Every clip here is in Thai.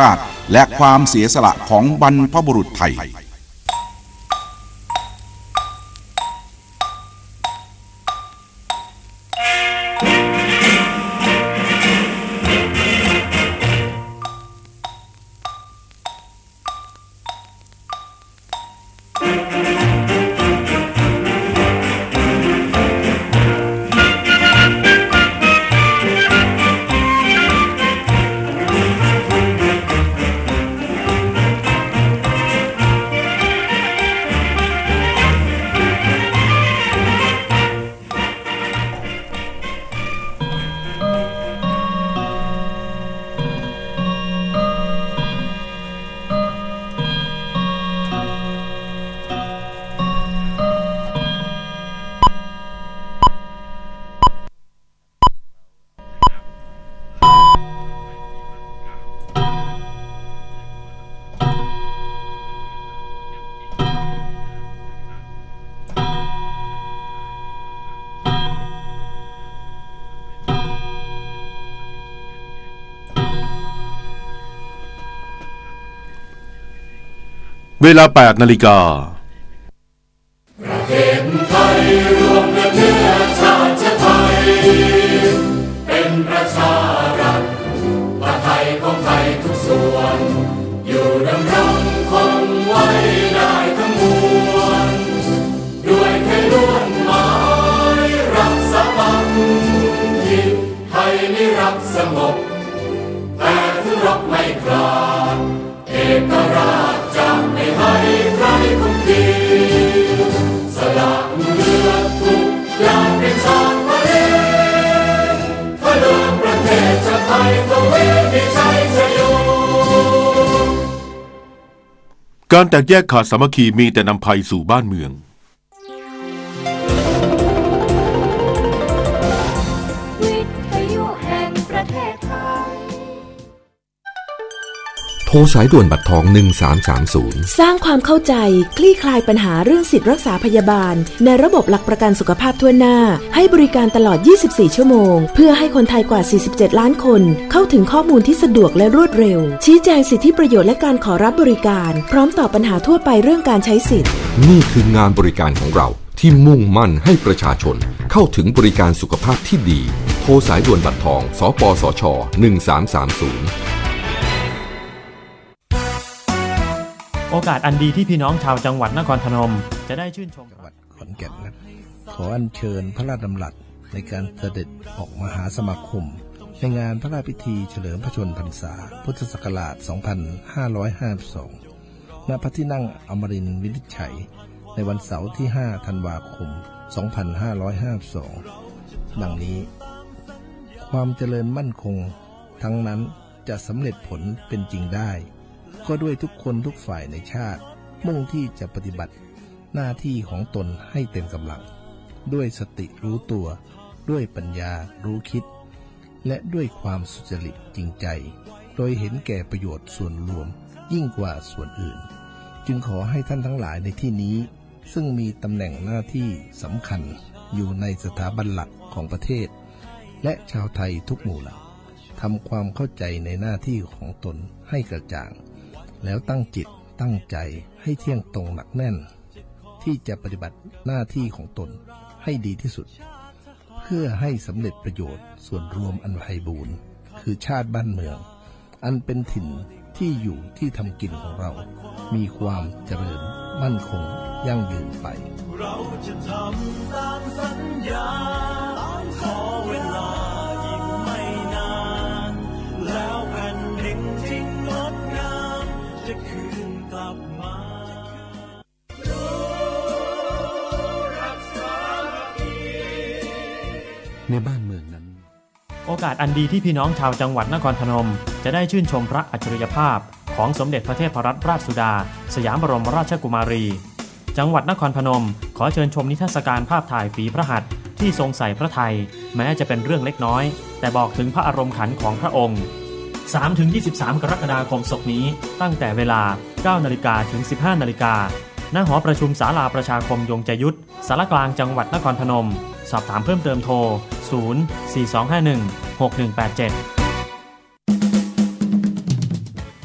ราชและความเสียสละของบรรพบุรุษไทย เวลา 8 นาฬิกา การแตกแยกขาดสามัคคีมีแต่นำภัยสู่บ้านเมือง ทรสายด่วนบัตรทอง 1330 สร้างความเข้าใจคลี่คลายปัญหาเรื่องสิทธิรักษาพยาบาล ในระบบหลักประกันสุขภาพทั่วหน้า ให้บริการตลอด 24 ชั่วโมง เพื่อให้คนไทยกว่า 47 ล้านคน เข้าถึงข้อมูลที่สะดวกและรวดเร็ว ชี้แจงสิทธิประโยชน์และการขอรับบริการ พร้อมตอบปัญหาทั่วไปเรื่องการใช้สิทธิ์ นี่คืองานบริการของเราที่มุ่งมั่นให้ประชาชน เข้าถึงบริการสุขภาพที่ดี โทรสายด่วนบัตรทอง สปสช 1330 โอกาสอันดีที่พี่น้องชาวจังหวัดนครพนม จะได้ชื่นชมจังหวัดขอนแก่นนะขออัญเชิญพระราชดำรัสในการเสด็จออกมหาสมาคม ในงานพระราชพิธีเฉลิมพระชนมพรรษา พุทธศักราช 2552 ณ พระที่นั่งอมรินทร์วินิจฉัย ในวันเสาร์ที่ 5 ธันวาคม 2552 ดังนี้ ความเจริญมั่นคง ทั้งนั้นจะสำเร็จผลเป็นจริงได้ ก็ด้วยทุกคนทุกฝ่ายในชาติ มุ่งที่จะปฏิบัติหน้าที่ของตนให้เต็มกำลัง ด้วยสติรู้ตัว ด้วยปัญญารู้คิด และด้วยความสุจริตจริงใจ โดยเห็นแก่ประโยชน์ส่วนรวมยิ่งกว่าส่วนอื่น จึงขอให้ท่านทั้งหลายในที่นี้ ซึ่งมีตำแหน่งหน้าที่สำคัญอยู่ในสถาบันหลักของประเทศ และชาวไทยทุกหมู่เหล่าทำความเข้าใจในหน้าที่ของตนให้กระจ่าง แล้วตั้งจิตตั้งใจให้เที่ยงตรงหนักแน่น ที่จะปฏิบัติหน้าที่ของตนให้ดีที่สุด เพื่อให้สำเร็จประโยชน์ส่วนรวมอันไพบูรณ์คือชาติบ้านเมือง อันเป็นถิ่นที่อยู่ที่ทำกินของเรา มีความเจริญมั่นคงยั่งยืนไป เราจะทำตามสัญญาขอเวลา อกาสอันดีที่พี่น้องชาวจังหวัดนครพนม จะได้ชื่นชมพระอัจฉริยภาพ ของสมเด็จพระเทพรัตนราชสุดา สยามบรมราชกุมารี จังหวัดนครพนม ขอเชิญชมนิทรรศการภาพถ่ายฝีพระหัตถ์ที่ทรงใส่พระไทย แม้จะเป็นเรื่องเล็กน้อย แต่บอกถึงพระอารมณ์ขันของพระองค์ 3-23 กรกฎาคมศกนี้ ตั้งแต่เวลา 9 นาฬิกาถึง 15 นาฬิกาณหอประชุมศาลาประชาคมยงใจยุทธสารกลางจังหวัดนครพนม สอบถามเพิ่มเติมโทร 0 4251 6187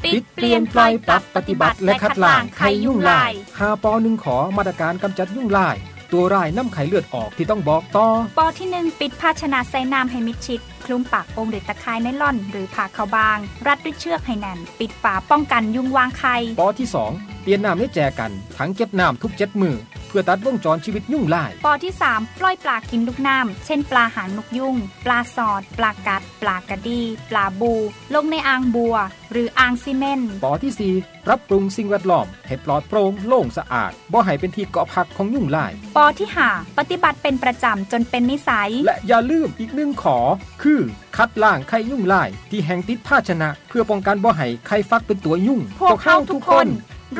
ติปิดเปลี่ยนปล่อยปรับปฏิบัติและคัดล้างไข้ยุ่งลายหาปอหนึ่งขอมาตรการกำจัดยุ่งลาย ตัวร้ายน้ำไข้เลือดออกที่ต้องบอกต่อปอที่1ปิดภาชนะใส่น้ำให้มิดชิดคลุมปากโองด้วยตะไคร้ไนล่อน หรือผ่าขาวบาง รัดด้วยเชือกให้แน่น ปิดฝาป้องกันยุงวางไข่ปอที่ 2 เปลี่ยนน้ำให้แจกัน ถังเก็บน้ำทุกเจ็ดมือ เพื่อตัดวงจรชีวิตยุ่งลาย ปอที่ 3 ปล่อยปลากินลูกน้ำ เช่นปลาหางนกยุ่งปลาสอด ปลากัด ปลากระดี ปลาบู ลงในอ่างบัว หรืออ่างซีเมนต์ปอที่4รับปรุงสิ่งแวดล้อมให้ปลอดโปร่งโล่งสะอาดบ่ให้เป็นที่เกาะพักของยุ่งลาย ปอที่5ปฏิบัติเป็นประจำจนเป็นนิสัย และอย่าลืมอีกหนึ่งขอ คือคัดล้างไข่ยุ่งลาย ที่แห่งติดภาชนะ เพื่อป้องกันบ่ให้ไข่ฟักเป็นตัวยุ่ง พวกเขาทุกคน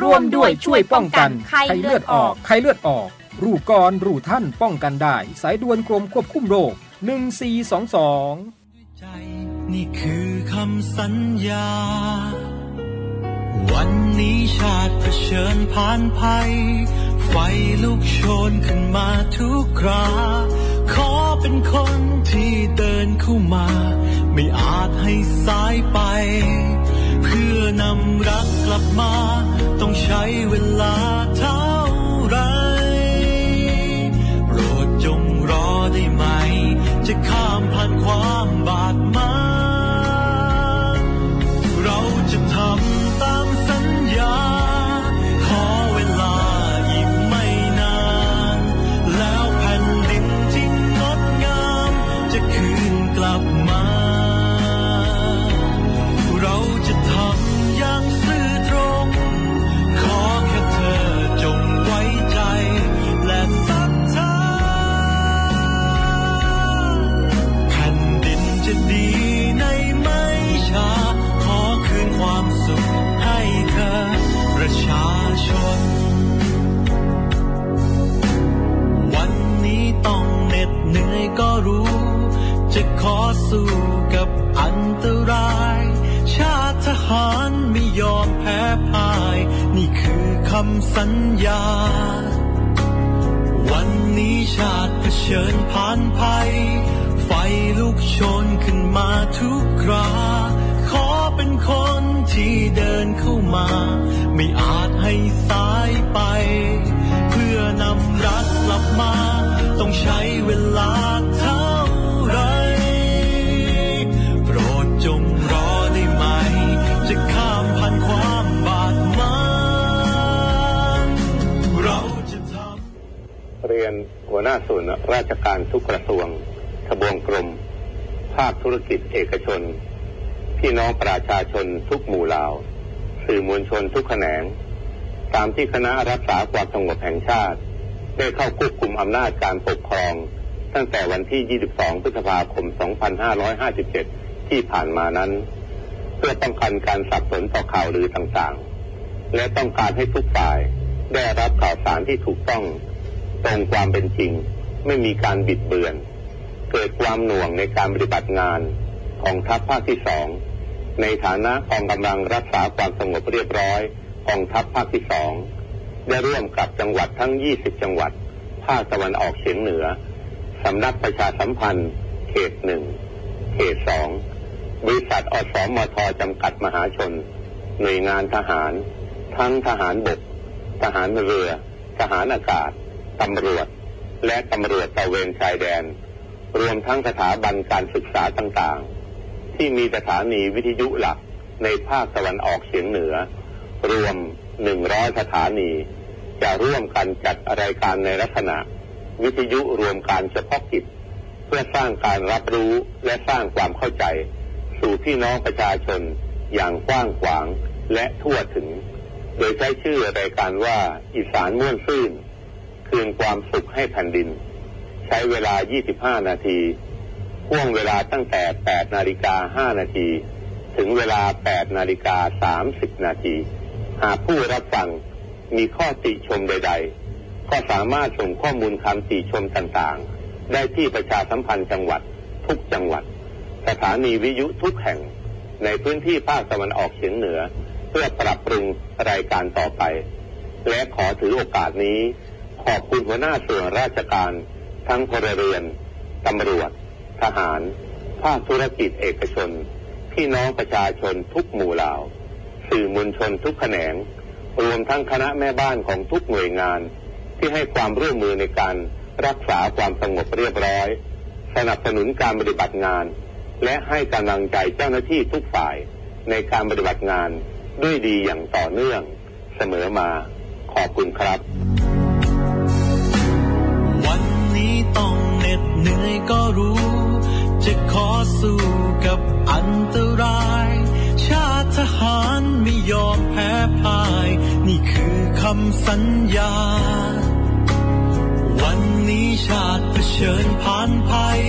ร่วมด้วยช่วยป้องกันไข้เลือดออกไข้เลือดออก รูก่อนรูท่านป้องกันได้ สายด่วนกรมควบคุมโรค 1422ใจนี่คือคำสัญญา วันนี้ชาติเผชิญผ่านภัย ไฟลุกโชนขึ้นมาทุกครา ขอเป็นคนที่เดินเข้ามา ไม่อาจให้สายไป เพื่อนำรักกลับมา ต้องใช้เวลาเท่าไร โปรดจงรอได้ไหม จะข้ามผ่านความ สัญญา วันนี้ชาติเผชิญผ่านภัย ไฟลุกโชนขึ้นมาทุกครา ขอเป็นคนที่เดินเข้ามา ไม่อาจให้สายไป เพื่อนำรักกลับมา ต้องใช้เวลา วหน้าส่วนราชการทุกกระทรวงทบวงกรม ภาคธุรกิจเอกชน พี่น้องประชาชนทุกหมู่เหล่า สื่อมวลชนทุกแขนง ตามที่คณะรักษาความสงบแห่งชาติ ได้เข้าควบคุมอำนาจการปกครอง ตั้งแต่วันที่ 22 พฤษภาคม 2557 ที่ผ่านมานั้น เพื่อป้องกันการสับสนต่อข่าวลือต่างๆ และต้องการให้ทุกฝ่ายได้รับข่าวสารที่ถูกต้อง ตรงความเป็นจริง ไม่มีการบิดเบือน เกิดความหน่วงในการปฏิบัติงานของทัพภาคที่สองในฐานะกองกำลังรักษาความสงบเรียบร้อยกองทัพภาคที่สองได้ร่วมกับจังหวัดทั้ง 20 จังหวัด ภาคตะวันออกเฉียงเหนือสำนักประชาสัมพันธ์ เขตหนึ่งเขตสองบริษัทอสมทจำกัดมหาชน หน่วยงานทหาร ทั้งทหารบก ทหารเรือ ทหารอากาศ ตำรวจ และตำรวจตะเวนชายแดน รวมทั้งสถาบันการศึกษาต่างๆ ที่มีสถานีวิทยุหลักในภาคตะวันออกเฉียงเหนือ รวม 100 สถานี จะร่วมกันจัดรายการในลักษณะ วิทยุรวมการเฉพาะกิจ เพื่อสร้างการรับรู้และสร้างความเข้าใจ สู่พี่น้องประชาชนอย่างกว้างขวางและทั่วถึง โดยใช้ชื่อรายการว่าอีสานม่วนซื่น คืนความสุขให้แผ่นดิน ใช้เวลา 25 นาทีห่วงเวลาตั้งแต่ 8 นาฬิกา 5 นาที ถึงเวลา 8 นาฬิกา 30 นาที หากผู้รับฟังมีข้อติชมใด ๆ ก็สามารถส่งข้อมูลคำติชมต่างๆ ได้ที่ประชาสัมพันธ์จังหวัด ทุกจังหวัด สถานีวิทยุทุกแห่ง ในพื้นที่ภาคตะวันออกเฉียงเหนือ เพื่อปรับปรุงรายการต่อไป และขอถือโอกาสนี้ ขอบคุณหัวหน้าส่วนราชการ ทั้งพลเรือนตำรวจ ทหาร ภาคธุรกิจเอกชน พี่น้องประชาชนทุกหมู่เหล่า สื่อมวลชนทุกแขนง รวมทั้งคณะแม่บ้านของทุกหน่วยงาน ที่ให้ความร่วมมือในการรักษาความสงบเรียบร้อย สนับสนุนการปฏิบัติงาน และให้กำลังใจเจ้าหน้าที่ทุกฝ่ายในการปฏิบัติงานด้วยดีอย่างต่อเนื่องเสมอมาขอบคุณครับ ก็รู้ จะขอสู้กับอันตราย ชาติทหารไม่ยอมแพ้พ่าย นี่คือคำสัญญา วันนี้ชาติเผชิญผ่านภัย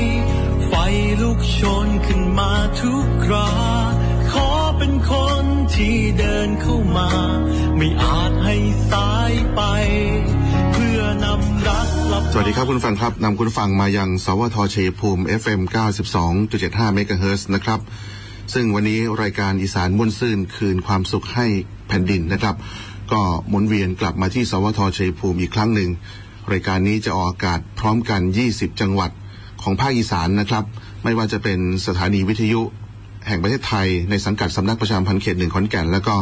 ไฟลุกโชนขึ้นมาทุกคราขอเป็นคนที่เดินเข้ามา ไม่อาจให้สายไป สวัสดีครับคุณฟังครับนำคุณฟังมายังสวทชัยภูมิ FM 92.75เมกะเฮิรตซ์นะครับ ซึ่งวันนี้รายการอีสานม่วนซื่นคืนความสุขให้แผ่นดินนะครับ ก็หมุนเวียนกลับมาที่สวทชัยภูมิอีกครั้งหนึ่ง รายการนี้จะออกอากาศพร้อมกัน 20 จังหวัดของภาคอีสานนะครับ ไม่ว่าจะเป็นสถานีวิทยุ แห่งประเทศไทยในสังกัดสำนักประชามพันธ์เขตหนึ่งขอนแก่น แล้วก็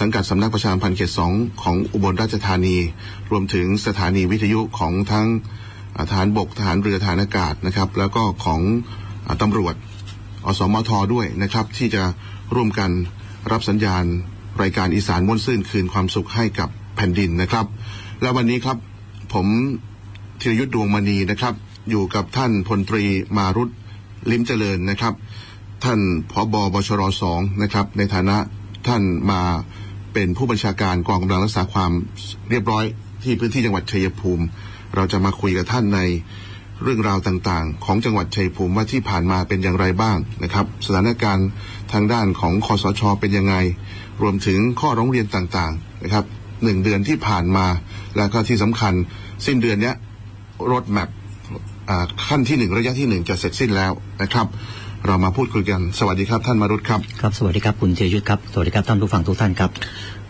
สังกัดสำนักประชาพันธ์เขตสองของอุบลราชธานี รวมถึงสถานีวิทยุของทั้งอ่าทหารบกทหารเรือทหารอากาศนะครับ แล้วก็ของอตำรวจอสมทด้วยนะครับ ที่จะร่วมกันรับสัญญาณ รายการอีสานม่วนซื่นคืนความสุขให้กับแผ่นดินนะครับ และวันนี้ครับผมธีรยุทธ์ดวงมณีนะครับ อยู่กับท่านพลตรีมารุตลิมเจริญนะครับ ท่านผอบอบชรสองนะครับ ในฐานะ ท่านมาเป็นผู้บัญชาการกองกำลังรักษาความเรียบร้อยที่พื้นที่จังหวัดชัยภูมิ เราจะมาคุยกับท่านในเรื่องราวต่างๆ ของจังหวัดชัยภูมิว่าที่ผ่านมาเป็นอย่างไรบ้างนะครับ สถานการณ์ทางด้านของคอสชเป็นยังไง รวมถึงข้อร้องเรียนต่างๆนะครับหนึ่งเดือนที่ผ่านมา แล้วก็ที่สำคัญสิ้นเดือนนี้รถแมพขั้นที่หนึ่งระยะที่หนึ่งจะเสร็จสิ้นแล้วนะครับ เรามาพูดคุยกัน สวัสดีครับท่านมารุตครับ ครับ สวัสดีครับคุณเจยุทธครับ สวัสดีครับท่านผู้ฟังทุกท่านครับ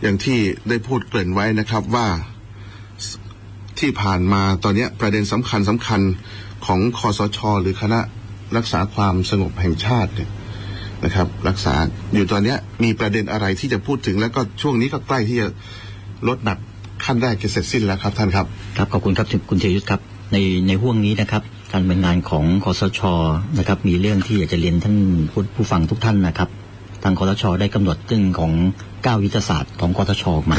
อย่างที่ได้พูดเกริ่นไว้นะครับว่าสที่ผ่านมาตอนเนี้ยประเด็นสำคัญสำคัญของคอสช หรือคณะรักษาความสงบแห่งชาติเนี่ยนะครับ รักษาอยู่ตอนเนี้ยมีประเด็นอะไรที่จะพูดถึง แล้วก็ช่วงนี้ก็ใกล้ที่จะลดหนักขั้นแรกจะเสร็จสิ้นแล้วครับท่านครับ ครับขอบคุณครับคุณเจยุทธครับในในห่วงนี้นะครับ การดำเนินงานของคอสชนะครับ มีเรื่องที่อยากจะเรียนท่านผู้ผู้ฟังทุกท่านนะครับทางคอสชได้กำหนดเรื่องของก้าวยุทธศาสตร์ของคอสชออกมา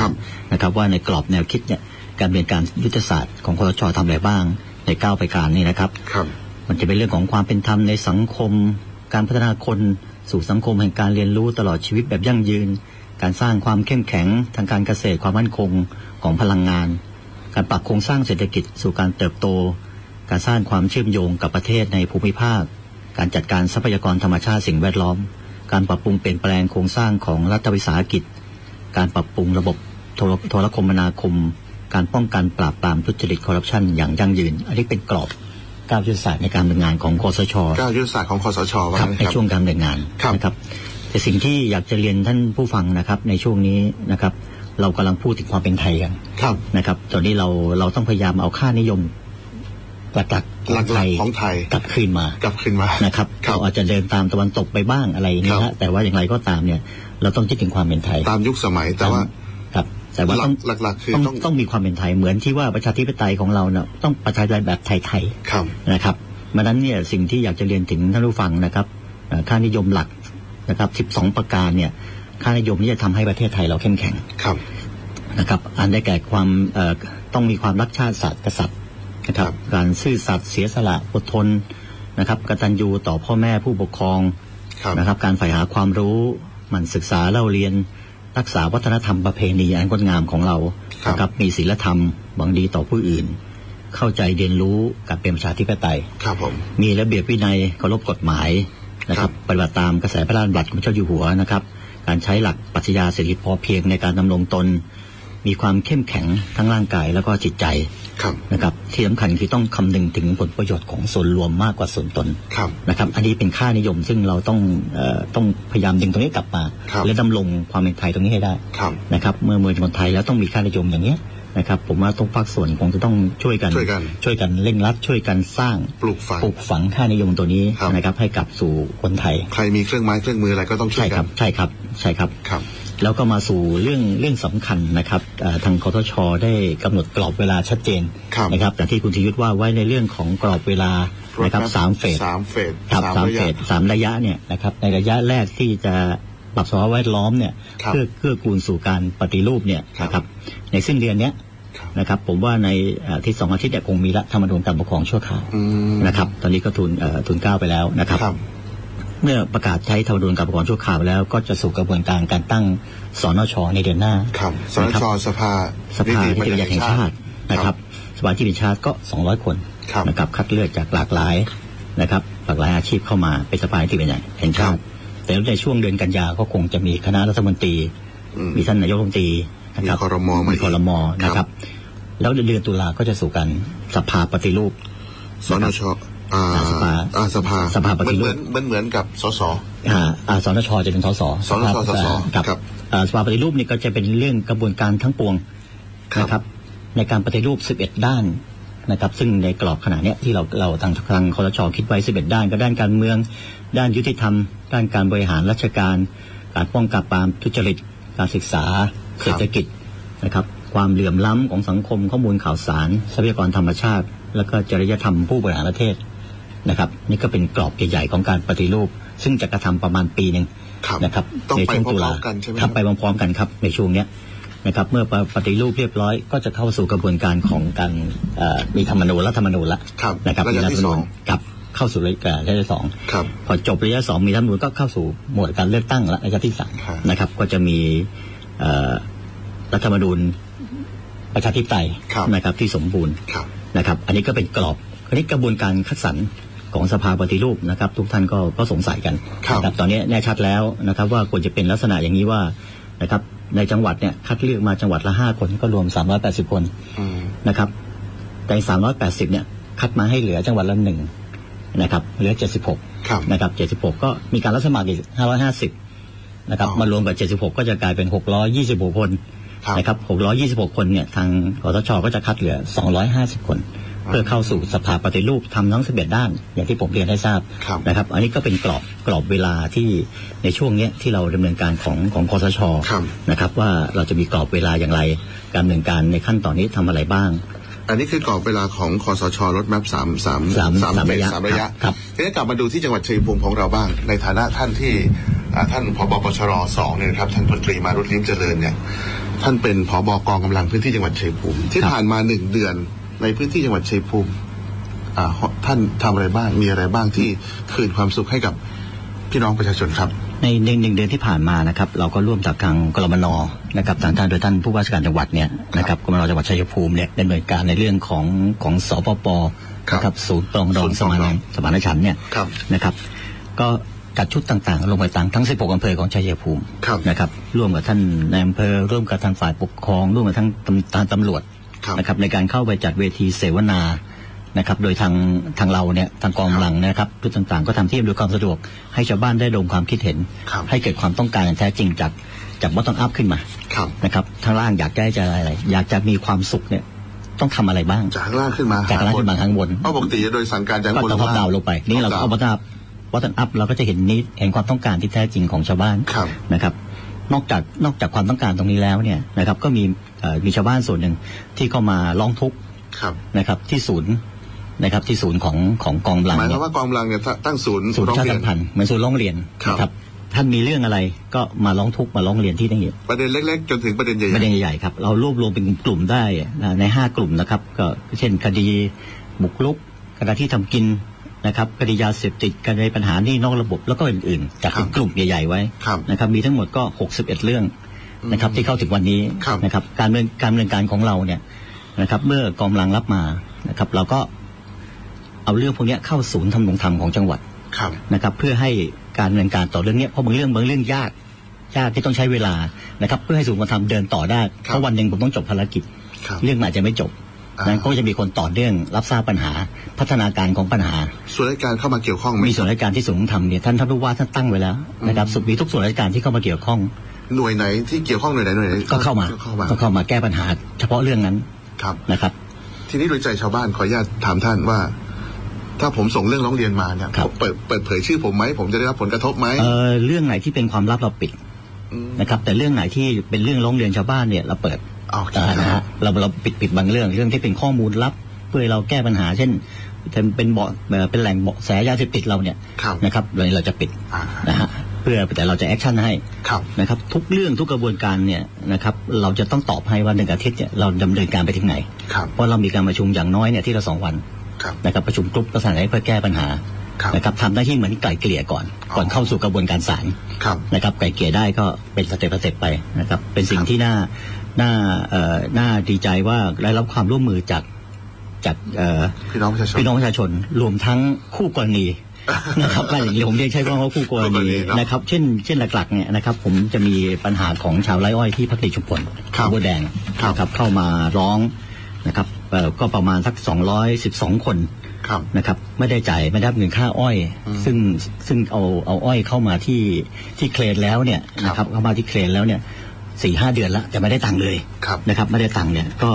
นะครับ ว่าในกรอบแนวคิดเนี่ยการดำเนินการยุทธศาสตร์ของคอสชทำอะไรบ้าง ในก้าวไปการนี้นะครับครับ มันจะเป็นเรื่องของความเป็นธรรมในสังคม การพัฒนาคนสู่สังคมแห่งการเรียนรู้ตลอดชีวิตแบบยั่งยืน การสร้างความเข้มแข็งทางการเกษตรความมั่นคงของพลังงาน การปรับโครงสร้างเศรษฐกิจสู่การเติบโต การสร้างความเชื่อมโยงกับประเทศในภูมิภาค การจัดการทรัพยากรธรรมชาติสิ่งแวดล้อม การปรับปรุงเปลี่ยนแปลงโครงสร้างของรัฐวิสาหกิจ การปรับปรุงระบบโทรโทรคมนาคม การป้องกันปราบปรามทุจริตคอร์รัปชันอย่างยั่งยืน อันนี้เป็นกรอบก้าวยุทธศาสตร์ในการดำเนินงานของคอสชก้าวยุทธศาสตร์ของคอสชว่าครับงั้นในช่วงการดำเนินงานนะครับแต่สิ่งที่อยากจะเรียนท่านผู้ฟังนะครับในช่วงนี้นะครับ เรากำลังพูดถึงความเป็นไทยกันครับนะครับ ตอนนี้เราเราต้องพยายามเอาค่านิยม หลักๆหลักๆของไทยกลับคืนมากลับคืนมานะครับเราอาจจะเดินตามตะวันตกไปบ้างอะไรอย่างนี้ครัฮะบแต่ว่าอย่างไรก็ตามเนี่ย เราต้องคิดถึงความเป็นไทย ตามยุคสมัยแต่ว่าครับแต่ว่าต้องหลักๆคือต้องต้องต้องมีความเป็นไทยเหมือนที่ว่าประชาธิปไตยของเราเนี่ยต้องประชาธิปไตยแบบไทยๆครับนะครับดังนั้นเนี่ยสิ่งที่อยากจะเรียนถึงท่านผู้ฟังนะครับเอ่อค่านิยมหลักนะครับ 12 ประการเนี่ยค่านิยมนี้จะทำให้ประเทศไทยเราเข้มแข็งครับนะครับ อันได้แก่ความเอ่อต้องมีความรักชาติศาสตร์กษัตริย์ นะครับการซื่อสัตย์เสียสละอดทนนะครับกตัญญูต่อพ่อแม่ผู้ปกครองครับนะครับ การใฝ่หาความรู้หมั่นศึกษาเล่าเรียน รักษาวัฒนธรรมประเพณีอันงดงามของเรานะครับมีศีลธรรมหวังดีต่อผู้อื่น เข้าใจเรียนรู้การเป็นประชาธิปไตยครับผมมีระเบียบวินัยเคารพกฎหมายนะครับปฏิบัติตามกระแสพระราชดำรัสของพระเจ้าอยู่หัวนะครับ การใช้หลักปรัชญาเศรษฐกิจพอเพียงในการดำรงตน มีความเข้มแข็งทั้งร่างกายแล้วก็จิตใจครับ นะครับ ที่สำคัญคือต้องคำนึงถึงผลประโยชน์ของส่วนรวมมากกว่าส่วนตนครับนะครับ อันนี้เป็นค่านิยมซึ่งเราต้องเอ่อต้องพยายามดึงตรงนี้กลับมาครับและดำรงความเป็นไทยตรงนี้ให้ได้ครับนะครับ เมื่อเมืองคนไทยแล้วต้องมีค่านิยมอย่างเนี้ยนะครับผมว่าทุกภาคส่วนคงจะต้องช่วยกันช่วยกันช่วยกันเร่งรัดช่วยกันสร้างปลูกฝังปลูกฝังค่านิยมตัวนี้ครับนะครับให้กลับสู่คนไทย ใครมีเครื่องไม้เครื่องมืออะไรก็ต้องช่ใช่วยคกัรันบใช่ครับใช่ครับครับ แล้วก็มาสู่เรื่องเรื่องสำคัญนะครับเอ่อทางคอทชได้กำหนดกรอบเวลาชัดเจนนะครับแต่ที่คุณธียุทธว่าไว้ในเรื่องของกรอบเวลานะครับสามเฟสสามเฟสครับสามระเฟยะสสามระยะเนี่ยนะครับในระยะแรกที่จะปรับสภาพแวดล้อมเนี่ยครับเพื่อเพื่อกูลสู่การปฏิรูปเนี่ยนะครับในสิ้นเดือนเนี้ยนะครับผมว่าในอาทิตย์สองอาทิตย์เนี่ยคงมีรัฐธรรมนูญการปกครองชั่วคราวอืมนะครับ ตอนนี้ก็ทุนเอ่อทุนเกล้าไปแล้วนะครับ เมื่อประกาศใช้ธรรมนูญการปกครองชั่วคราวแล้วก็จะสู่กระบวนการการตั้งสนชในเดือนหน้าครับสนชสภาสภานิติบัญญัติแห่งชาตินะครับ สภานิติบัญญัติแห่งชาติก็ 200 คนนะครับคัดเลือกจากหลากหลายนะครับหลากหลายอาชีพเข้ามาเป็นสภานิติบัญญัติแห่งชาติ แต่ในช่วงเดือนกันยาก็คงจะมีคณะรัฐมนตรี มีท่านนายกรัฐมนตรีนะครับมีครมมามีครมนะครับ แล้วเดือนตุลาก็จะสู่กันสภาปฏิรูปสนชอ่า สภาอ่าสภาสภาปฏิรูเหมืปอนเหมือนเหมือนกับสสอ่าอ่าสนชจะเป็นสสสนชสสกับครับอ่าสภาปฏิรูปนี่ก็จะเป็นเรื่องกระบวนการทั้งปวงนะครับ ในการปฏิรูป 11 ด้านนะครับซึ่งในกรอบขณะเนี้ยที่เราเราทางทางคอรชคิดไว้ 11 ด้าน ก็ด้านการเมือง ด้านยุติธรรม ด้านการบริหารราชการ การป้องกันปรามทุจริต การศึกษา เศรษฐกิจนะครับ ความเหลื่อมล้ำของสังคมข้อมูลข่าวสาร ทรัพยากรธรรมชาติ แล้วก็จริยธรรมผู้บริหารประเทศ นะครับ นี่ก็เป็นกรอบใหญ่ๆของการปฏิรูป ซึ่งจะกระทำประมาณปีหนึ่งนะครับต้องในไปช่วงพตุลาร้อมๆกันใช่ไหมครับไปพร้อมๆกันครับในช่วงเนี้ยนะครับเมื่อปฏิรูปเรียบร้อยก็จะเข้าสู่กระบวนการของการเอ่อมีธรรมนูญรัฐธรรมนูญละนะครับระยะมีที่สองกับเข้าสู่ระยะระยะที่สองครับพอจบระยะสองมีรัฐธรรมนูญก็เข้าสู่โหมดการเลือกตั้งและระยะที่สามนะครับก็จะมีเอ่อรัฐธรรมนูญประชาธิปไตยนะครับที่สมบูรณ์นะครับ อันนี้ก็เป็นกรอบอันนี้กระบวนการคัดสรร ของสภาปฏิรูปนะครับ ทุกท่านก็ก็สงสัยกันนะครับตอนนี้แน่ชัดแล้วนะครับ ว่าควรจะเป็นลักษณะอย่างนี้ว่านะครับ ในจังหวัดเนี่ยคัดเลือกมาจังหวัดละห้าคนก็รวม380คนอืมนะครับแต่380เนี่ยคัดมาให้เหลือจังหวัดละหนึ่งนะครับเหลือ76นะครับ76ก็มีการรับสมัครอีก550นะครับมารวมกับ76ก็จะกลายเป็น626คนนะครับ626คนเนี่ยทางกสชก็จะคัดเหลือ250คน เพื่อเข้าสู่สภาปฏิรูปทำทั้ง11ด้าน อย่างที่ผมเรียนให้ทราบนะครับ อันนี้ก็เป็นกรอบกรอบเวลาที่ในช่วงเนี้ยที่เราดำเนินการของของคอสชนะครับว่าเราจะมีกรอบเวลาอย่างไรการดำเนินการในขั้นตอนนี้ทำอะไรบ้างอันนี้คือกรอบเวลาของคอสชรถแมพสามสามสามสามสามระยะสามระยะครับทีนี้กลับมาดูที่จังหวัดชัยภูมิของเราบ้าง ในฐานะท่านที่อ่าท่านผบปชรสองเนี่ยนะครับท่านพลตรีมารุตลิ้มเจริญเนี่ยท่านเป็นผบกองกำลังพื้นที่จังหวัดชัยภูมิที่ผ่านมาหนึ่งเดือน ในพื้นที่จังหวัดชัยภูมิอ่าท่านทำอะไรบ้างมีอะไรบ้างที่คืนความสุขให้กับพี่น้องประชาชนครับในหนึ่งหนึ่งเดือนที่ผ่านมานะครับเราก็ร่วมกับทางกรมนนะครับทางท่านโดยท่านผู้ว่าราชการจังหวัดเนี่ยนะครับกรมนจังหวัดชัยภูมิเนี่ยดำเนินการในเรื่องของของสปปนะครับศูนย์ปรองดองสมานสมานฉันท์เนี่ยนะครับ ก็จัดชุดต่างๆ ลงไปต่างทั้ง 16อำเภอของชัยภูมินะครับร่วมกับท่านในอำเภอร่วมกับทางฝ่ายปกครอง ร่วมกับทั้งตำทางตำรวจ นะครับในการเข้าไปจัดเวทีเสวนานะครับโดยทางทางเราเนี่ยทางกองกำลังนะครับชุดต่างๆ ก็ทำที่อำนวยความสะดวกให้ชาวบ้านได้ลงความคิดเห็น ให้เกิดความต้องการอย่างแท้จริงจากจากวัตถุอัพขึ้นมานะครับทางล่างอยากได้จะอะไร อยากจะมีความสุขเนี่ยต้องทำอะไรบ้าง จากข้างล่างขึ้นมาจากข้างล่างขึ้นมาข้างบนเพราะปกติโดยสั่งการจากก็ข้างบนต้องพับดาวลงไป นี่เราก็เอาวัตถุอัพวัตถุอัพเราก็จะเห็นนิดเห็นความต้องการที่แท้จริงของชาวบ้านนะครับ นอกจากนอกจากความต้องการตรงนี้แล้วเนี่ยนะครับ ก็มีเอ่อมีชาวบ้านส่วนหนึ่งที่เข้ามาร้องทุกข์ครับนะครับ ที่ศูนย์นะครับที่ศูนย์ของของกองกำลังหมายคเนี่วามยว่ากองกำลังเนี่ยตั้งศูนย์ศูนย์ร้องชาติเรียสันมพันธ์เหมือนศูนย์ร้องเรียนนะครับท่านมีเรื่องอะไรก็มาร้องทุกข์มาร้องเรียนที่นี่ประเด็นเล็ก ๆ จนถึงประเด็นใหญ่ๆประเด็นใหญ่ๆครับเรารวบรวมเป็นกลุ่มได้นะในห้ากลุ่มนะครับ ก็เช่นคดีบุกรุกคดีที่ทำกิน นะครับคดียาเสพติดคดีปัญหานี่นอกระบบแล้วก็อื่นๆจัดเป็นกลุ่มใหญ่ๆไว้นะครับมีทั้งหมดก็ 61 เรื่องนะครับที่เข้าถึงวันนี้นะครับการดำเนินการดำเนินการของเราเนี่ยนะครับเมื่อกองกำลังรับมานะครับเราก็เอาเรื่องพวกเนี้ยเข้าศูนย์ทำรงธรรมของจังหวัดครับนะครับ เพื่อให้การดำเนินการต่อเรื่องเนี้ยเพราะบางเรื่องบางเรื่องยากยากที่ต้องใช้เวลานะครับ เพื่อให้ศูนย์มาทำเดินต่อได้เพราะวันหนึ่งผมต้องจบภารกิจ เรื่องมันอาจจะไม่จบ นั้นก็จะมีคนต่อเนื่องรับทราบปัญหาพัฒนาการของปัญหา ส่วนราชการเข้ามาเกี่ยวข้องไหมมีส่วนราชการที่ศูนย์ทำเนี่ยท่านท่านผู้ว่าท่านตั้งไว้แล้วนะครับสุมีทุกส่วนราชการที่เข้ามาเกี่ยวข้อง หน่วยไหนที่เกี่ยวข้องหน่วยไหนหน่วยไหนก็เข้ามาเข้ามาก็เข้ามาแก้ปัญหา เฉพาะเรื่องนั้นครับนะครับ ทีนี้โดยใจชาวบ้านขออนุญาตถามท่านว่า ถ้าผมส่งเรื่องร้องเรียนมาเนี่ยเปิดเปิดเผยชื่อผมไหมผมจะได้รับผลกระทบไหมเอ่อเรื่องไหนที่เป็นความลับเราปิดนะครับ แต่เรื่องไหนที่เป็นเรื่องร้องเรียนชาวบ้านเนี่ยเราเปิด โอเคอ่านะครัฮะบเราเราปิดปิดบางเรื่อง เรื่องที่เป็นข้อมูลลับ เพื่อให้เราแก้ปัญหา เช่นเป็นเป็นเบาะเอ่อเป็นแหล่งเบาะแสยาเสพติดเราเนี่ยครับนะครับเราเราจะปิดอ่านะฮะเพื่อแต่เราจะ action ให้ครับนะครับ ทุกเรื่องทุกกระบวนการเนี่ยนะครับ เราจะต้องตอบให้ว่าหนึ่งอาทิตย์เนี่ยเราดำเนินการไปถึงไหนครับเพราะเรามีการประชุมอย่างน้อยเนี่ยอาทิตย์ละสองวันครับนะครับประชุมกรุ๊ปประสานให้เพื่อแก้ปัญหาครับนะครับทำหน้าที่เหมือนไกล่เกลี่ยก่อน ก่อนเข้าสู่กระบวนการศาลครับนะครับไกล่เกลี่ยได้ก็เป็น step step ไปนะครับ เป็นสิ่งที่น่า น่าเอ่อน่าดีใจว่าได้รับความร่วมมือจากจากเอ่อพี่น้องประชาชนพี่น้องประชาชนรวมทั้งคู่กรณีนะครับว่าอย่างนี้ผมเรียกใช้คำว่าคู่กรคู่กรณีณีเนอะนะครับ เช่น เช่นหลักๆเนี่ยนะครับ ผมจะมีปัญหาของชาวไร่อ้อยที่พักดีชุมพลครับบัวแดงครับนะครับเข้ามาร้องนะครับเอ่อก็ประมาณสัก 212 คนครับนะครับ ไม่ได้จ่ายไม่ได้รับเงินค่าอ้อย ซึ่งซึ่งเอาเอาอ้อยเข้ามาที่ที่เคลนแล้วเนี่ยนะครับเข้ามาที่เคลนแล้วเนี่ย สี่ห้าเดือนแล้วแต่ไม่ได้ตังค์เลยครับนะครับ ไม่ได้ตังค์เนี่ยก็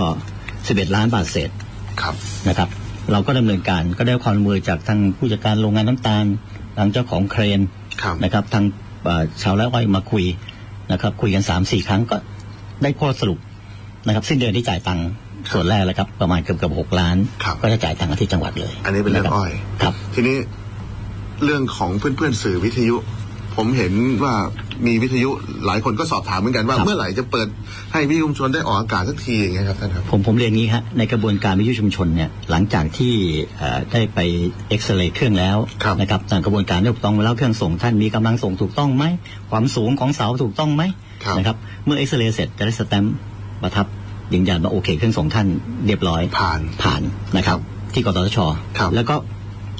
11ล้านบาทเศษครับนะครับ เราก็ดำเนินการก็ได้ความร่วมมือจากทางผู้จัดการโรงงานน้ำตาลทางเจ้าของเครนครับนะครับ ทางเอ่อชาวไร่อ้อยมาคุยนะครับ คุยกันสามสี่ครั้งก็ได้ข้อสรุปนะครับ สิ้นเดือนที่จ่ายตังค์ส่วนแรกแล้วครับประมาณเกือบเกือบหกล้านครับก็จะจ่ายตังค์ที่จังหวัดเลย อันนี้เป็นเรื่องะคบอ้อยครับ ทีนี้เรื่องของเพื่อนๆสื่อวิทยุ ผมเห็นว่า มีวิทยุหลายคนก็สอบถามเหมือนกันว่าครับ เมื่อไหร่จะเปิดให้วิทยุชุมชนได้ออกอากาศสักทีอย่างเงี้ยครับท่านครับผมผมเรียนงี้ฮะในกระบวนการวิทยุชุมชนเนี่ยหลังจากที่เอ่อได้ไปเอ็กซเรย์เครื่องแล้วนะครับตามกระบวนการที่ถูกต้องแล้วเครื่องส่งท่านมีกำลังส่งถูกต้องไหมความสูงของเสาถูกต้องไหมครับนะครับเมื่อเอ็กซเรย์เสร็จจะได้สแตมป์ประทับยืนยันว่าโอเค เครื่องส่งท่านเรียบร้อย ผ่าน ผ่านนะครับ ที่กสทช ครับแล้วก็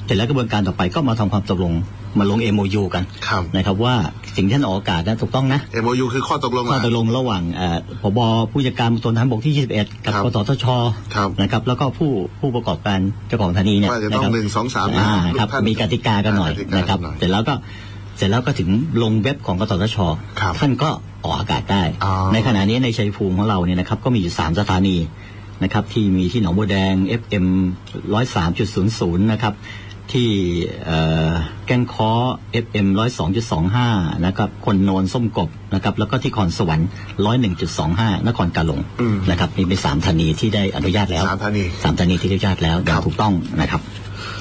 เสร็จแล้วกระบวนการต่อไปก็มาทำความตกลง มาลง MOU กันครับนะครับว่าสิ่งที่ท่านออกอากาศนะถูกต้องนะ MOU คือข้อตกลงข้ออะตกลงระหว่างเอ่อผบผู้จัดการมณฑลทหารบกที่ 21 กับครับกสทชครับนะครับแล้วก็ผู้ผู้ประกอบการเจ้าของสถานีเนี่ยว่าจะต้องครับหนึ่งสองสามนะอ่าครับท่านมีกติกากันหน่อยกติกานะครับหน่อยเสร็จแล้วก็เสร็จแล้วก็ถึงลงเว็บของกสทชครับท่านก็ออกอากาศได้อ๋อในขณะนี้ในชัยภูมิของเราเนี่ยนะครับก็มีอยู่3สถานีนะครับที่มีที่หนองบัวแดง FM 103.00 นะครับ ที่เอ่อแก้งค้อ FM 102.25 นะครับ คนโนนส้มกบนะครับ แล้วก็ที่คอนสวรรค์ 101.25 นครกาหลงอืมนะครับนี่เป็นสามธานีที่ได้อนุญาตแล้วสามธานีสามธานีที่ได้อนุญาตแล้วอย่างถูกต้องนะครับ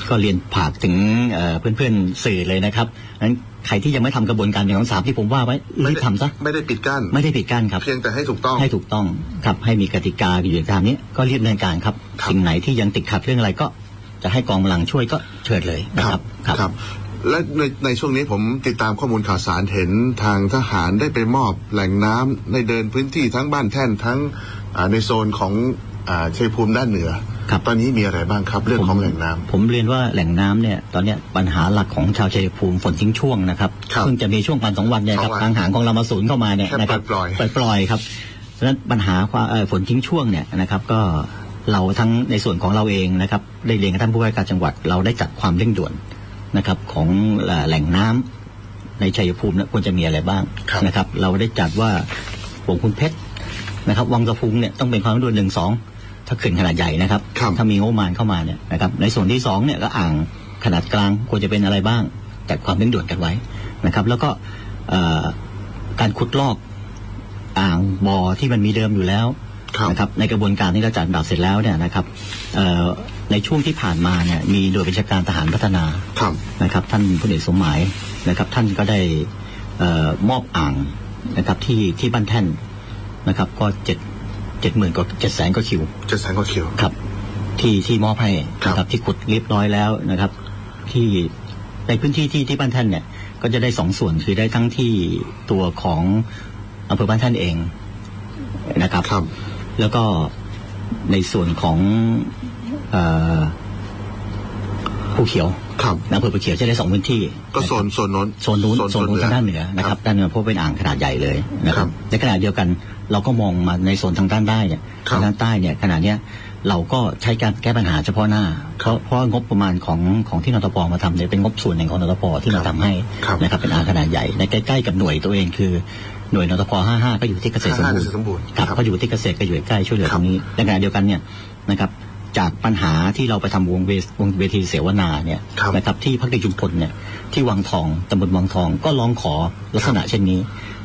ก็เรียนผากถึงเอ่อเพื่อนๆสื่อเลยนะครับนั้นใครที่ยังไม่ทำกระบวนการอย่างของสามที่ผมว่าไว้รีบทำซะไม่ได้ปิดกั้นไม่ได้ปิดกั้นครับ เพียงแต่ให้ถูกต้องให้ถูกต้องครับให้มีกติกาอยู่ตามนี้ก็รีบดำเนินการครับครับสิ่งไหนที่ยังติดขัดเรื่องอะไรก็ จะให้กองกำลังช่วยก็เชิญเลยนะครับครับครับ และในในช่วงนี้ผมติดตามข้อมูลข่าวสารเห็นทางทหารได้ไปมอบแหล่งน้ำในเดินพื้นที่ทั้งบ้านแท่นทั้งอ่าในโซนของอ่าชัยภูมิด้านเหนือครับ ตอนนี้มีอะไรบ้างครับเรื่องของแหล่งน้ำ ผมเรียนว่าแหล่งน้ำเนี่ยตอนเนี้ยปัญหาหลักของชาวชัยภูมิฝนทิ้งช่วงนะครับครับเพิ่งจะมีช่วงวันสองวันเนี่ยครับสองวันทางหางของเรามาศูนย์เข้ามาเนี่ยแค่นะครับปล่อยๆ ปล่อยๆครับฉะนั้นปัญหาความเอ่อฝนทิ้งช่วงเนี่ยนะครับ ก็ เราทั้งในส่วนของเราเองนะครับ ได้เรียนกับท่านผู้ว่าการจังหวัด เราได้จัดความเร่งด่วนนะครับ ของเอ่อแหล่งน้ำในชัยภูมิเนี่ยควรจะมีอะไรบ้างนะครับ เราได้จัดว่าหลวงคุณเพชรนะครับ วังสะพุงเนี่ยต้องเป็นความเร่งด่วนหนึ่งสองถ้าเขื่อนขนาดใหญ่นะครับ ถ้ามีงบประมาณเข้ามาเนี่ยนะครับ ในส่วนที่สองเนี่ยก็อ่างขนาดกลางควรจะเป็นอะไรบ้างจัดความเร่งด่วนกันไว้นะครับ แล้วก็เอ่อการขุดลอกอ่างบ่อที่มันมีเดิมอยู่แล้ว นะครับในกระบวนการที่เราจัดอันดับเสร็จแล้วเนี่ยนะครับเอ่อในช่วงที่ผ่านมาเนี่ยมีโดยบัญชาการทหารพัฒนาครับนะครับ ท่านพลเอกสมหมายนะครับ ท่านก็ได้เอ่อมอบอ่างนะครับที่ที่บ้านแท่นนะครับ ก็เจ็ดเจ็ดหมื่นกว่าเจ็ดแสนกว่าคิวเจ็ดแสนกว่าคิวครับ ที่ที่มอบให้นะครับที่ขุดเรียบร้อยแล้วนะครับ ที่ในพื้นที่ที่ที่บ้านท่านเนี่ย ก็จะได้สองส่วนคือได้ทั้งที่ตัวของอำเภอบ้านท่านเองนะครับ แล้วก็ในส่วนของเอ่อภูเขียวครับอำเภอภูเขียวจะได้สองพื้นที่ ก็โซนโซนโน้นโซนนู้นโซนโซนนู้นโซนเหนือทางด้านเหนือนะครับด้านเหนือเพราะเป็นอ่างขนาดใหญ่เลยนะครับ ในขณะเดียวกันเราก็มองมาในโซนทางด้านใต้เนี่ยทางด้านใต้เนี่ยขณะเนี้ยเราก็ใช้การแก้ปัญหาเฉพาะหน้า เพราะเพราะงบประมาณของของที่นตปมาทำเนี่ยเป็นงบส่วนหนึ่งของนตปที่มาทำให้นะครับเป็นอ่างขนาดใหญ่ในใกล้ๆกับหน่วยตัวเองคือ หน่วยนตป55 ก็อยู่ที่เกษตรสมบูรณ์ครับก็อยู่ที่เกษตรก็อยู่ใกล้ช่วยเหลือตรงนี้ในขณะเดียวกันเนี่ยนะครับจากปัญหาที่เราไปทำวงเวสวงเวทีเสวนาเนี่ยนะครับที่พักดีจุมพลเนี่ยที่วังทองตำบลวังทองก็ร้องขอลักษณะเช่นนี้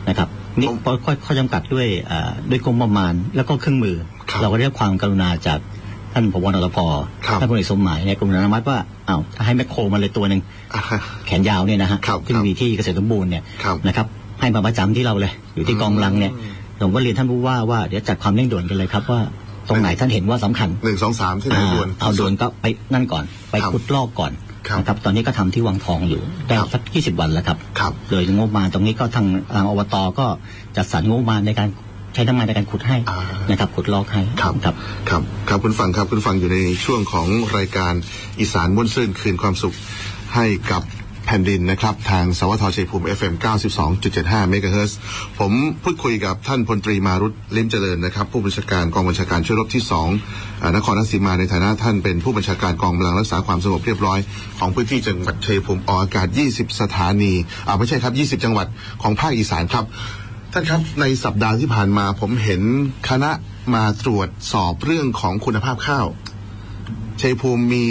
นะครับนี่เพราะข้อข้อจำกัดด้วยด้วยงบประมาณแล้วก็เครื่องมือ เราก็ได้รับความกรุณาจากท่านผบนรพท่านพลเอกสมหมายเนี่ยกรุณาอนุมัติว่าอ้าวให้แมคโครมาเลยตัวหนึ่งแขนยาวเนี่ยนะฮะที่มีที่เกษตรสมบูรณ์เนี่ยนะครับ ให้มาประจำที่เราเลย อยู่ที่กองกำลังเนี่ยผมก็เรียนท่านผู้ว่าว่าเดี๋ยวจัดความเร่งด่วนกันเลยครับว่าตรงไหนท่านเห็นว่าสำคัญหนึ่งสองสามที่ไหนด่วนเอาด่วนก็ไปนั่นก่อน ไปขุดลอกก่อนนะครับตอนนี้ก็ทำที่วังทองอยู่ได้สักยี่สิบวันแล้วครับโดยงบประมาณตรงนี้ก็ทางทางอบตก็จัดสรรงบประมาณในการใช้น้ำมันในการขุดให้นะครับขุดลอกให้ครับครับครับครับคุณฟังครับคุณฟังอยู่ในช่วงของรายการอีสานม่วนซื่นคืนความสุขให้กับ แผ่นดินนะครับ ทางสวทชัยภูมิ FM 92.75เมกะเฮิรตซ์ผมพูดคุยกับท่านพลตรีมารุตลิมเจริญนะครับ ผู้บัญชาการกองบัญชาการช่วยรบที่2อ่านครราชสีมาในฐานะท่านเป็นผู้บัญชาการกองกำลังรักษาความสงบเรียบร้อย ของพื้นที่จังหวัดชัยภูมิออกอากาศ 20 สถานีอ่าไม่ใช่ครับ 20 จังหวัดของภาคอีสานครับท่านครับในสัปดาห์ที่ผ่านมาผมเห็นคณะมาตรวจสอบเรื่องของคุณภาพข้าวชัยภูมิมี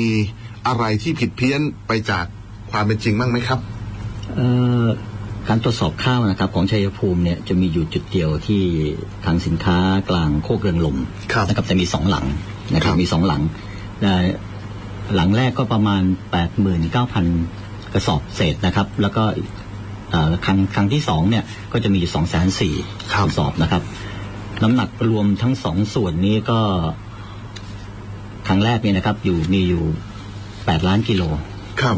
อะไรที่ผิดเพี้ยนไปจาก ความเป็นจริงบ้างไหมครับเอ่อการตรวจสอบข้าวนะครับของชัยภูมิเนี่ยจะมีอยู่จุดเดียวที่ทางสินค้ากลางโคกเรืองลมนะครับจะมีสองหลังนะครับมีสองหลังแต่หลังแรกก็ประมาณแปดหมื่นเก้าพันกระสอบเศษนะครับ แล้วก็เอ่อครั้งครั้งที่สองเนี่ยก็จะมีอยู่สองแสนสี่กระสอบนะครับ น้ำหนักรวมทั้งสองส่วนนี้ก็ครั้งแรกเนี่ยนะครับอยู่มีอยู่แปดล้านกิโล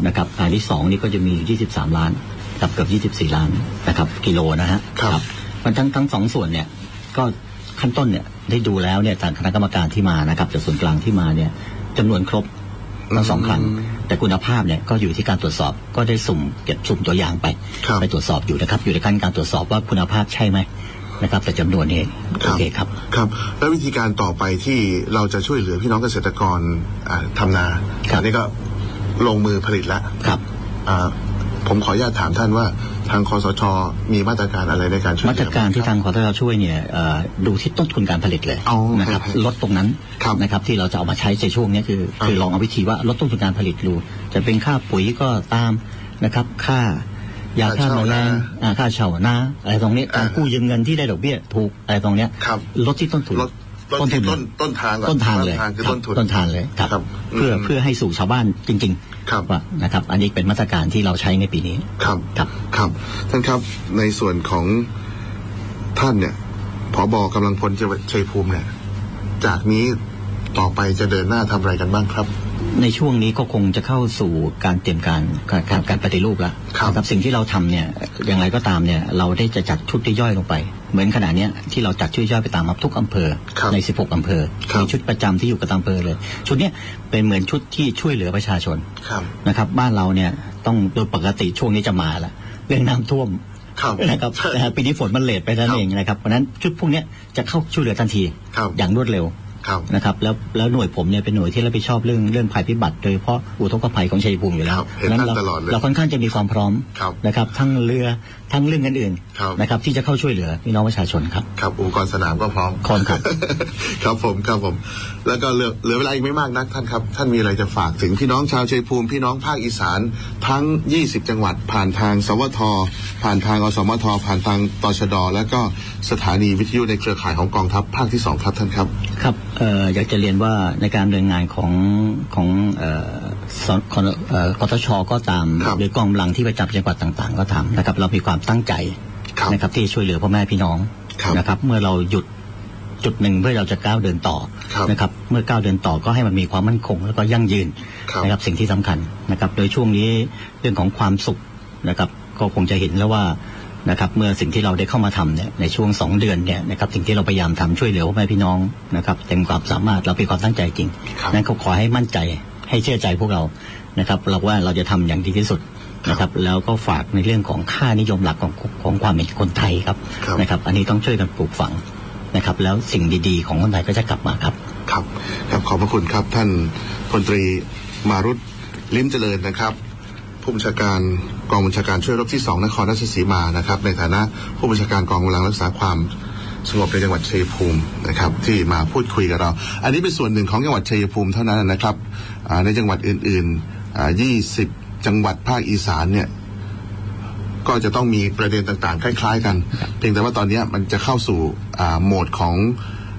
นะครับอันที่สองนี่ก็จะมียี่สิบสามล้านกับเกือบยี่สิบสี่ล้านนะครับ กิโลนะฮะครับมันทั้งทั้งสองส่วนเนี่ยก็ขั้นต้นเนี่ยได้ดูแล้วเนี่ยทางคณะกรรมการที่มานะครับจากส่วนกลางที่มาเนี่ยจำนวนครบทั้งสองครั้งแต่คุณภาพเนี่ยก็อยู่ที่การตรวจสอบก็ได้สุ่มเก็บสุ่มตัวอย่างไป ไปตรวจสอบอยู่นะครับ อยู่ในขั้นการตรวจสอบว่าคุณภาพใช่ไหมนะครับแต่จำนวนนี้โอเคครับครับ แล้ววิธีการต่อไปที่เราจะช่วยเหลือพี่น้องเกษตรกรอ่าทำนาอันนี้ก็ ลงมือผลิตแล้วครับอ่าผมขออนุญาตถามท่านว่าทางคอสช มีมาตรการอะไรในการช่วยเหมาลืตรการที่ทางขอทชช่วยเนี่ยเอ่อดูที่ต้นทุนการผลิตเลยนะครับลดตรงนั้นนะครับที่เราจะเอามาใช้ในช่วงเนี้ยคือคือลองเอาวิธีว่าลดต้นทุนการผลิตดู จะเป็นค่าปุ๋ยก็ตามนะครับ ค่ายาฆ่าแมลงอ่าค่าเช่านาอะไรตรงนี้การกู้ยืมเงินที่ได้ดอกเบี้ยถูกอะไรตรงเนี้ยลดที่ต้นทุน ต้นที่เลต้ยนต้นทางก่อนต้นทางเลยต้นทางคือครับต้นทุนต้นทางเลยครับเพื่อเพื่อให้สู่ชาวบ้านจริงๆว่านะครับ อันนี้เป็นมาตรการที่เราใช้ในปีนี้ครับครับครับท่านครับในส่วนของท่านเนี่ยผอบกำลังพลจังหวัดชัยภูมิเนี่ยจากนี้ต่อไปจะเดินหน้าทำอะไรกันบ้างครับ ในช่วงนี้ก็คงจะเข้าสู่การเตรียมการการการการปฏิรูปแล้วนะครับสิ่งที่เราทำเนี่ยอย่างไรก็ตามเนี่ย เราได้จะจัดชุดย่อยๆลงไป เหมือนขณะเนี้ยที่เราจัดชุดย่อยไปตามทุกอำเภอใน 16 อำเภอมีชุดประจำที่อยู่กับอำเภอเลย ชุดเนี้ยเป็นเหมือนชุดที่ช่วยเหลือประชาชนครับนะครับ บ้านเราเนี่ยต้องโดยปกติช่วงนี้จะมาละเรื่องน้ำท่วมครับนะครับนะฮะปีนี้ฝนมันเลทไปนั่นเองนะครับเพราะฉะนั้นชุดพวกเนี้ยจะเข้าช่วยเหลือทันทีอย่างรวดเร็วครับนะครับแล้วแล้วหน่วยผมเนี่ยเป็นหน่วยที่รับผิดชอบเรื่องเรื่องภัยพิบัติโดยเฉพาะอุทกภัยของชัยภูมิอยู่แล้วเห็นเพราะฉะท่านเราตลอดเลยเราค่อนข้างจะมีความพร้อมครับนะครับทั้งเรือ ทั้งเรื่องอื่นครับๆนะครับ ที่จะเข้าช่วยเหลือพี่น้องประชาชนครับครับอุปกรณ์สนามก็พร้อมพร้อมครับครับผมครับผม แล้วก็เหลือเหลือเวลาอีกไม่มากนักท่านครับท่านมีอะไรจะฝากถึงพี่น้องชาวชัยภูมิ พี่น้องภาคอีสานทั้ง 20 จังหวัด ผ่านทางสวท ผ่านทางอสมท ผ่านทางตชด แล้วก็สถานีวิทยุในเครือข่ายของกองทัพภาคที่สองครับท่านครับครับเอ่ออยากจะเรียนว่าในการดำเนินงานของของเอ่อ สคเอ่อกทชก็ตามหรือกองกำลังที่ประจำจังหวัดต่างๆ ก็ทำนะครับ เรามีความตั้งใจนะครับที่ช่วยเหลือพ่อแม่พี่น้องนะครับ เมื่อเราหยุดจุดหนึ่งเพื่อเราจะก้าวเดินต่อนะครับ เมื่อก้าวเดินต่อก็ให้มันมีความมั่นคง แล้วก็ยั่งยืนนะครับสิ่งที่สำคัญนะครับ โดยช่วงนี้เรื่องของความสุขนะครับ ก็คงจะเห็นแล้วว่านะครับเมื่อสิ่งที่เราได้เข้ามาทำเนี่ยในช่วงสองเดือนเนี่ยนะครับสิ่งที่เราพยายามทำช่วยเหลือพ่อแม่พี่น้องนะครับเต็มความสามารถเรามีความตั้งใจจริงนั้นก็ขอให้มั่นใจ ให้เชื่อใจพวกเรานะครับ เราว่าเราจะทำอย่างดีที่สุดนะครับ แล้วก็ฝากในเรื่องของค่านิยมหลักของของความเป็นคนไทยครับนะครับ อันนี้ต้องช่วยกันปลูกฝังนะครับ แล้วสิ่งดีๆ ของคนไทยก็จะกลับมาครับ ครับครับขอบพระคุณครับท่านพลตรีมารุตลิ้มเจริญนะครับผู้บัญชาการกองบัญชาการช่วยรบที่สองนครราชสีมานะครับ ในฐานะผู้บัญชาการกองกำลังรักษาความสงบในจังหวัดชัยภูมินะครับ ที่มาพูดคุยกับเรา อันนี้เป็นส่วนหนึ่งของจังหวัดชัยภูมิเท่านั้นนะครับอ่า ในจังหวัดอื่นๆอ่า20จังหวัดภาคอีสานเนี่ย ก็จะต้องมีประเด็นต่างๆ คล้าย ๆ กัน เพียงแต่ว่าตอนเนี้ยมันจะเข้าสู่อ่าโหมดของ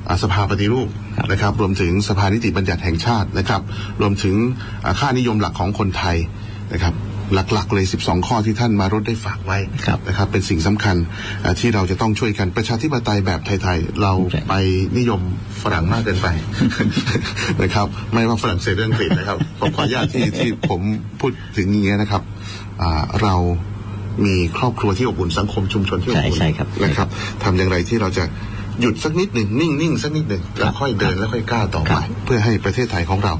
อ่าสภาปฏิรูปนะครับ รวมถึงสภานิติบัญญัติแห่งชาตินะครับ รวมถึงอ่าค่านิยมหลักของคนไทยนะครับ หลักๆ เลย 12 ข้อที่ท่านมารุดได้ฝากไว้นะครับ เป็นสิ่งสำคัญอ่าที่เราจะต้องช่วยกันประชาธิปไตยแบบไทยๆ เราไปนิยมฝรั่งมากเกินไปนะครับ ไม่ว่าฝรั่งเศสหรืออังกฤษนะครับผมขออนุญาตที่ที่ผมพูดถึงอย่างเงี้ยนะครับอ่าเรามีครอบครัวที่อบอุ่นสังคมชุมชนที่อบอุ่นใช่ใช่ครับนะครับทำอย่างไรที่เราจะ หยุดสักนิดหนึ่งนิ่งนิ่งสักนิดหนึ่งแล้วค่อยเดินแล้วค่อยก้าวต่อไปเพื่อให้ประเทศไทยของเรา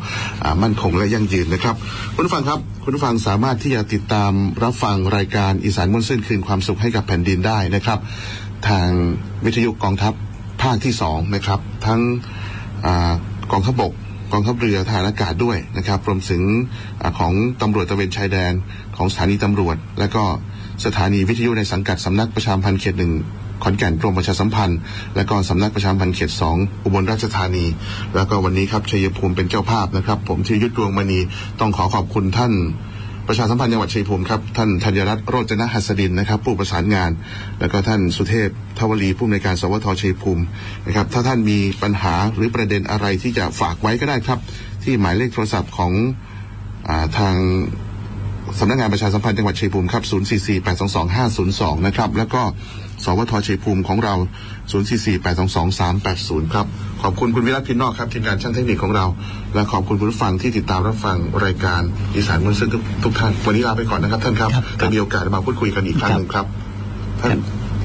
อ่ามั่นคงและยั่งยืนนะครับ คุณผู้ฟังครับ คุณผู้ฟังสามารถที่จะติดตามรับฟังรายการอีสานม้วนเส้นคืนความสุขให้กับแผ่นดินได้นะครับ ทางวิทยุกองทัพภาคที่สองนะครับ ทั้งอากองทัพบกกองทัพเรือทหารอากาศด้วยนะครับรวมถึงอาของตำรวจตระเวนชายแดนของสถานีตำรวจ และก็สถานีวิทยุในสังกัดสำนักประชาสัมพันธ์เขตหนึ่ง ขอนแก่นกรมประชาสัมพันธ์ และก็สำนักประชาสัมพันธ์เขตสองอุบลราชธานี แล้วก็วันนี้ครับชัยภูมิเป็นเจ้าภาพนะครับ ผมชื่ยุทธดวงมณีต้องขอขอบคุณท่านประชาสัมพันธ์จังหวัดชัยภูมิครับท่านธัญรัตน์โรจนหัสดินนะครับ ผู้ประสานงาน แล้วก็ท่านสุเทพทวลีผู้อำนวยการสวทชัยภูมินะครับ ถ้าท่านมีปัญหาหรือประเด็นอะไรที่จะฝากไว้ก็ได้ครับ ที่หมายเลขโทรศัพท์ของอาทางสำนักงานประชาสัมพันธ์จังหวัดชัยภูมิครับ 044-822-502 นะครับ แล้วก็ สวทชัยภูมิของเรา 044-822-380 ครับ ขอบคุณคุณวิรัตพินนอกครับทีมงานช่างเทคนิคของเรา และขอบคุณคุณผู้ฟังที่ติดตามรับฟังรายการอีสานมวลซึ่งทุกทุกท่านวันนี้ลาไปก่อนนะครับท่านครับจะมีโอกาสมาพูดคุยกันอีกครั้งหนึ่งครับท่าน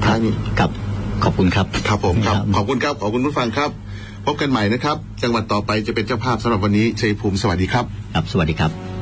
ท้ายนี้ครับขอบคุณครับ ครับผมครับ ขอบคุณครับ ขอบคุณผู้ฟังครับ พบกันใหม่นะครับ จังหวัดต่อไปจะเป็นเจ้าภาพสำหรับวันนี้ชัยภูมิ สวัสดีครับ ครับ สวัสดีครับ